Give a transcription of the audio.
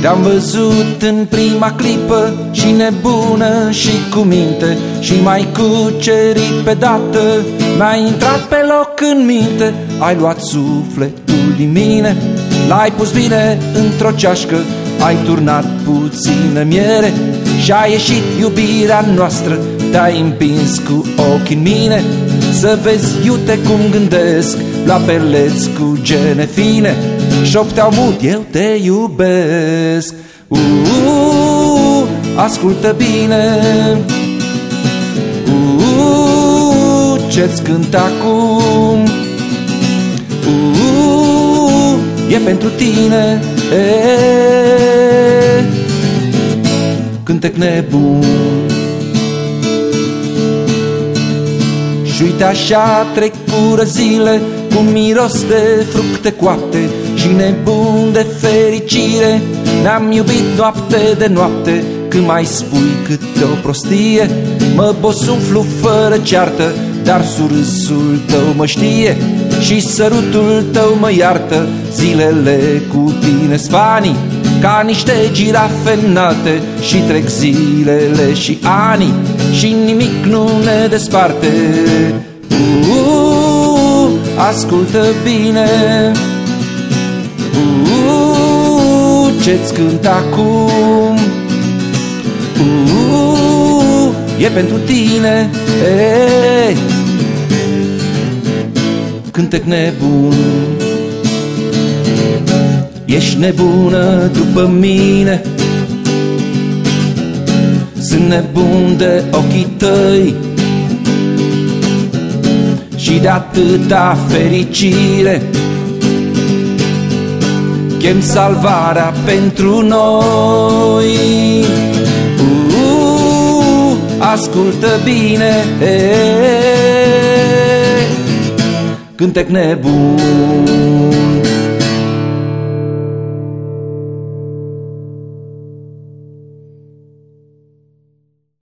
Te-am văzut în prima clipă și nebună și cu minte Și mai cucerit pe dată. Mi-ai intrat pe loc în minte Ai luat sufletul din mine. L-ai pus bine într-o ceașcă Ai turnat puțină miere Și a ieșit iubirea noastră. Te-ai împins cu ochii în mine Să vezi iute cum gândesc La perleți cu gene fine Șopteau mut, eu te iubesc. Uuu, ascultă bine. Uuu, ce-ți cânt acum? Uuu, e pentru tine. E, Cântec nebun. Și uite așa trecură zile Cu miros de fructe coapte Și nebun de fericire? Ne-am iubit noapte de noapte. Când mai spui câte o prostie Mă bosunflu fără ceartă Dar surâsul tău mă știe Și sărutul tău mă iartă. Zilele cu tine spanii ca niște girafe înalte Și trec zilele și ani Și nimic nu ne desparte. Uh, Ascultă bine Ce-ți cânt acum. Uh, E pentru tine hey. Cântec nebun. Ești nebună după mine. Sunt nebun de ochii tăi. Și de atâta fericire Chem salvarea pentru noi. Uh, Ascultă bine. E, Cântec nebun